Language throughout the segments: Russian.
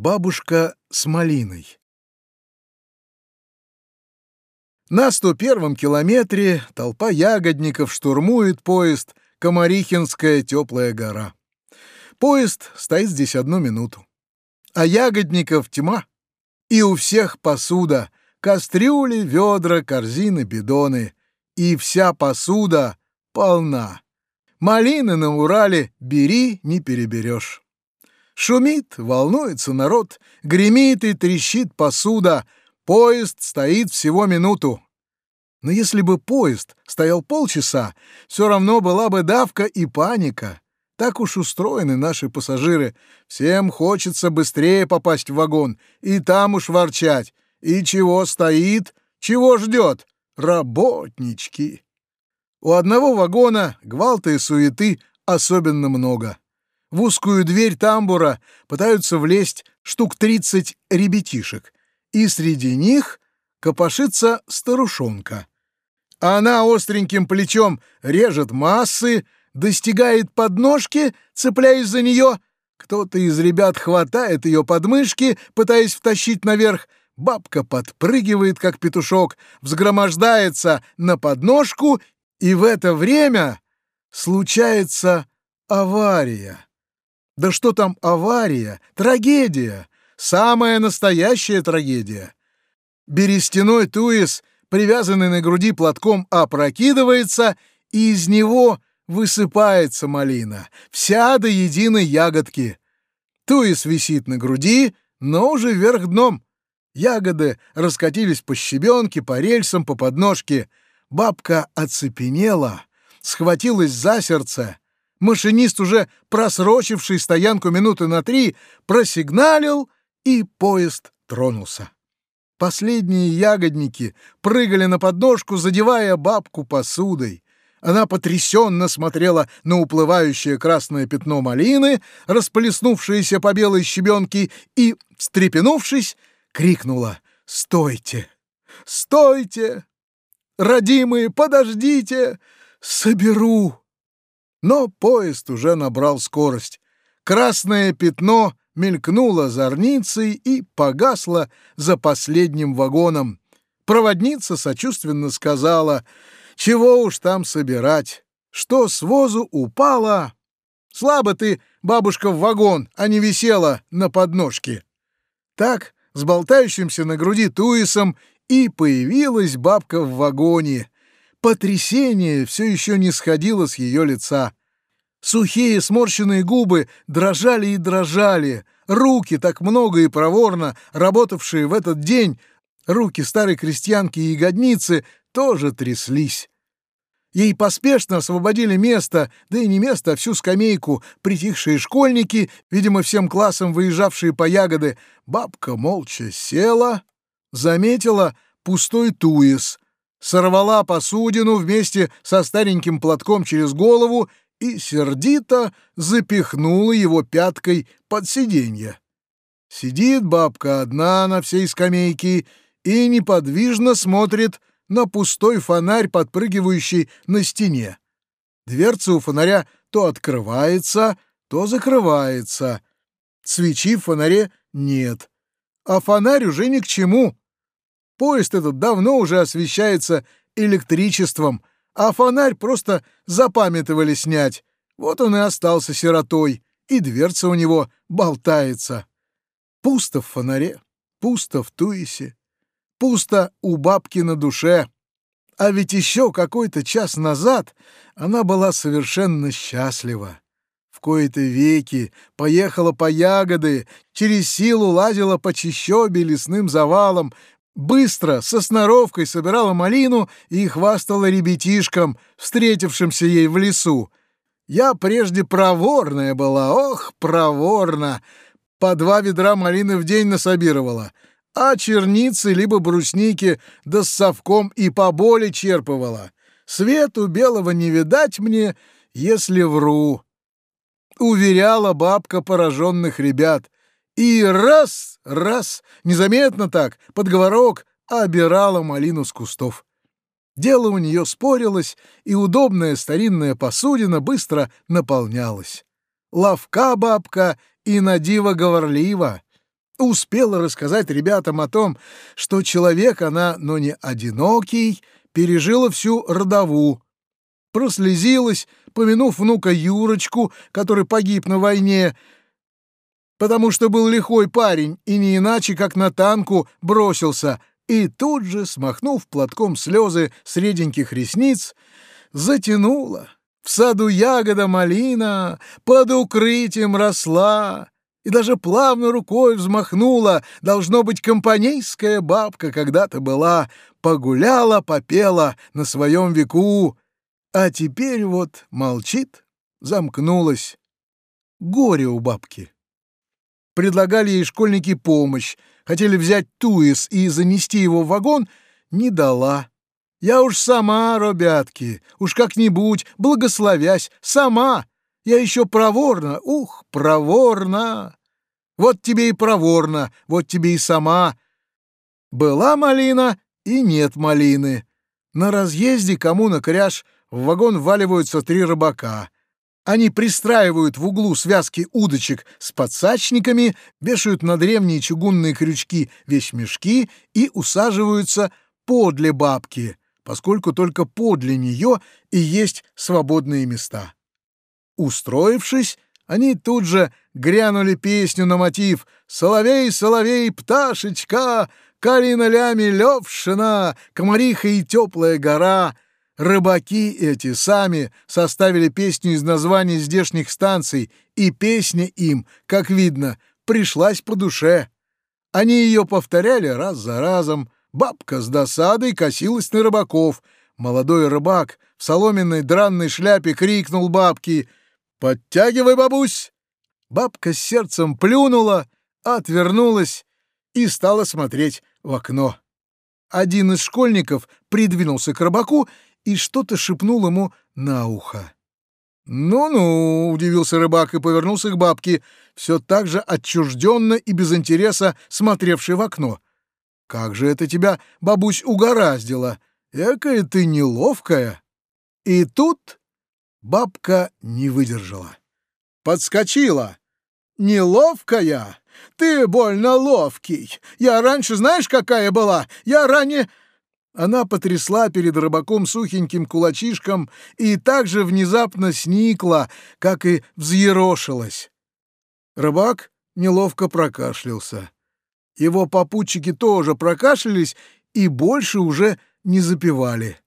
Бабушка с малиной На 101-м километре толпа ягодников штурмует поезд Комарихинская теплая гора. Поезд стоит здесь одну минуту. А ягодников тьма. И у всех посуда, кастрюли, ведра, корзины, бидоны. И вся посуда полна. Малины на Урале бери, не переберешь. Шумит, волнуется народ, гремит и трещит посуда. Поезд стоит всего минуту. Но если бы поезд стоял полчаса, все равно была бы давка и паника. Так уж устроены наши пассажиры. Всем хочется быстрее попасть в вагон и там уж ворчать. И чего стоит, чего ждет? Работнички. У одного вагона гвалта и суеты особенно много. В узкую дверь тамбура пытаются влезть штук 30 ребятишек, и среди них копошится старушонка. Она остреньким плечом режет массы, достигает подножки, цепляясь за нее. Кто-то из ребят хватает ее подмышки, пытаясь втащить наверх. Бабка подпрыгивает, как петушок, взгромождается на подножку, и в это время случается авария. Да что там авария? Трагедия! Самая настоящая трагедия! Берестяной туис, привязанный на груди платком, опрокидывается, и из него высыпается малина, вся до единой ягодки. Туис висит на груди, но уже вверх дном. Ягоды раскатились по щебенке, по рельсам, по подножке. Бабка оцепенела, схватилась за сердце — Машинист, уже просрочивший стоянку минуты на три, просигналил, и поезд тронулся. Последние ягодники прыгали на подножку, задевая бабку посудой. Она потрясенно смотрела на уплывающее красное пятно малины, расплеснувшееся по белой щебенке, и, встрепенувшись, крикнула «Стойте! Стойте! Родимые, подождите! Соберу!» Но поезд уже набрал скорость. Красное пятно мелькнуло зорницей и погасло за последним вагоном. Проводница сочувственно сказала, «Чего уж там собирать? Что с возу упало? Слабо ты, бабушка, в вагон, а не висела на подножке». Так, с болтающимся на груди туисом, и появилась бабка в вагоне — Потрясение все еще не сходило с ее лица. Сухие сморщенные губы дрожали и дрожали. Руки, так много и проворно работавшие в этот день, руки старой крестьянки и ягодницы, тоже тряслись. Ей поспешно освободили место, да и не место, а всю скамейку, притихшие школьники, видимо, всем классом выезжавшие по ягоды. Бабка молча села, заметила пустой туис — сорвала посудину вместе со стареньким платком через голову и сердито запихнула его пяткой под сиденье. Сидит бабка одна на всей скамейке и неподвижно смотрит на пустой фонарь, подпрыгивающий на стене. Дверца у фонаря то открывается, то закрывается. Свечи в фонаре нет, а фонарь уже ни к чему. Поезд этот давно уже освещается электричеством, а фонарь просто запамятовали снять. Вот он и остался сиротой, и дверца у него болтается. Пусто в фонаре, пусто в туисе, пусто у бабки на душе. А ведь еще какой-то час назад она была совершенно счастлива. В кои-то веки поехала по ягоды, через силу лазила по чищобе лесным завалам, быстро, со сноровкой собирала малину и хвастала ребятишкам, встретившимся ей в лесу. Я прежде проворная была, ох, проворна. По два ведра малины в день насобировала, а черницы либо брусники да с совком и поболе черпывала. Свету белого не видать мне, если вру. Уверяла бабка пораженных ребят — и раз, раз, незаметно так, под говорок, обирала малину с кустов. Дело у нее спорилось, и удобная старинная посудина быстро наполнялась. Ловка бабка и надива говорлива. Успела рассказать ребятам о том, что человек она, но не одинокий, пережила всю родову. Прослезилась, помянув внука Юрочку, который погиб на войне, потому что был лихой парень и не иначе, как на танку бросился, и тут же, смахнув платком слезы с ресниц, затянула. В саду ягода малина под укрытием росла, и даже плавно рукой взмахнула, должно быть, компанейская бабка когда-то была, погуляла, попела на своем веку, а теперь вот молчит, замкнулась. Горе у бабки. Предлагали ей школьники помощь, хотели взять туис и занести его в вагон, не дала. Я уж сама, ребятки, уж как-нибудь, благословясь, сама. Я еще проворна, ух, проворна. Вот тебе и проворна, вот тебе и сама. Была малина и нет малины. На разъезде кому на кряж в вагон вваливаются три рыбака — они пристраивают в углу связки удочек с подсачниками, вешают на древние чугунные крючки вещмешки и усаживаются подле бабки, поскольку только подле нее и есть свободные места. Устроившись, они тут же грянули песню на мотив «Соловей, соловей, пташечка, Карина лями левшина, комариха и теплая гора», Рыбаки эти сами составили песню из названий здешних станций, и песня им, как видно, пришлась по душе. Они ее повторяли раз за разом. Бабка с досадой косилась на рыбаков. Молодой рыбак в соломенной дранной шляпе крикнул бабке «Подтягивай, бабусь!» Бабка с сердцем плюнула, отвернулась и стала смотреть в окно. Один из школьников придвинулся к рыбаку и что-то шепнул ему на ухо. «Ну-ну», — удивился рыбак и повернулся к бабке, все так же отчужденно и без интереса смотревший в окно. «Как же это тебя, бабусь, угораздило! Экая ты неловкая!» И тут бабка не выдержала. Подскочила. «Неловкая? Ты больно ловкий! Я раньше знаешь, какая была? Я ранее...» Она потрясла перед рыбаком сухеньким кулачишком и так же внезапно сникла, как и взъерошилась. Рыбак неловко прокашлялся. Его попутчики тоже прокашлялись и больше уже не запевали.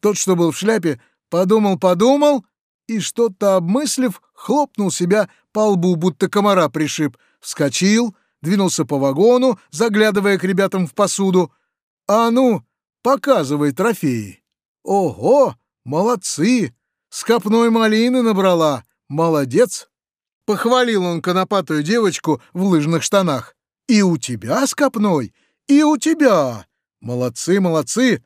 Тот, что был в шляпе, подумал-подумал и, что-то обмыслив, хлопнул себя по лбу, будто комара пришиб, вскочил, двинулся по вагону, заглядывая к ребятам в посуду. «А ну, Показывай трофеи. Ого, молодцы! С копной малины набрала. Молодец! Похвалил он конопатую девочку в лыжных штанах. И у тебя с копной, и у тебя. Молодцы, молодцы.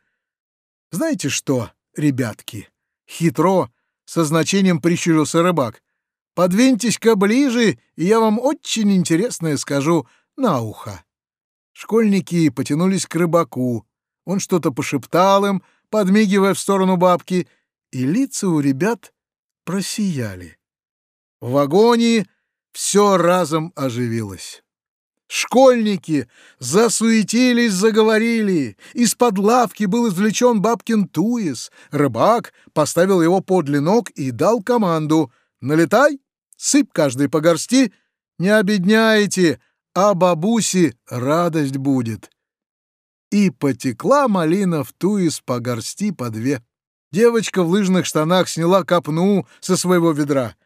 Знаете что, ребятки? Хитро, со значением прищурился рыбак. Подвиньтесь-ка ближе, и я вам очень интересное скажу на ухо. Школьники потянулись к рыбаку, он что-то пошептал им, подмигивая в сторону бабки, и лица у ребят просияли. В вагоне все разом оживилось. Школьники засуетились, заговорили. Из-под лавки был извлечен бабкин туис. Рыбак поставил его подле ног и дал команду. «Налетай, сыпь каждый по горсти, не обедняйте, а бабусе радость будет». И потекла малина в туис по горсти по две. Девочка в лыжных штанах сняла копну со своего ведра.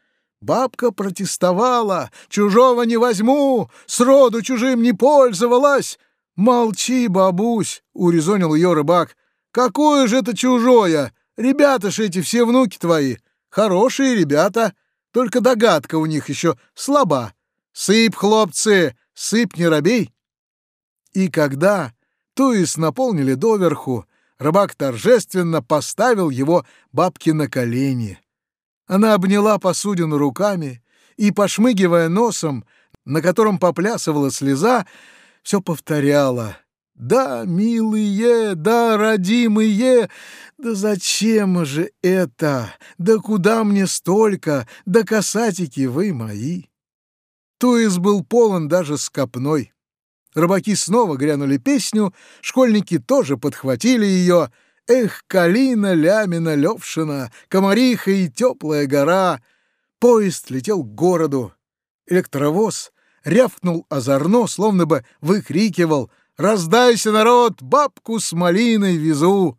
Бабка протестовала. «Чужого не возьму! Сроду чужим не пользовалась!» «Молчи, бабусь!» — урезонил ее рыбак. «Какое же это чужое? Ребята ж эти все внуки твои. Хорошие ребята. Только догадка у них еще слаба. Сыпь, хлопцы, сыпь, не робей!» И когда Туис наполнили доверху, рыбак торжественно поставил его бабке на колени. Она обняла посудину руками и, пошмыгивая носом, на котором поплясывала слеза, все повторяла. «Да, милые, да, родимые, да зачем же это? Да куда мне столько? Да касатики вы мои!» Туис был полон даже с копной. Рыбаки снова грянули песню, школьники тоже подхватили ее. Эх, Калина, Лямина, Левшина, Комариха и теплая гора. Поезд летел к городу. Электровоз рявкнул озорно, словно бы выкрикивал «Раздайся, народ, бабку с малиной везу!»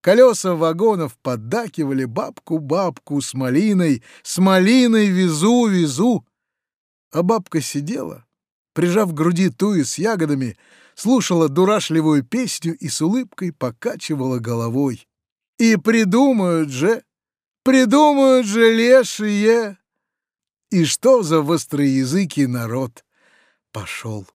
Колеса вагонов поддакивали бабку-бабку с малиной, с малиной везу, везу. А бабка сидела, прижав к груди туи с ягодами, слушала дурашливую песню и с улыбкой покачивала головой. И придумают же, придумают же лешие! И что за востроязыкий народ пошел?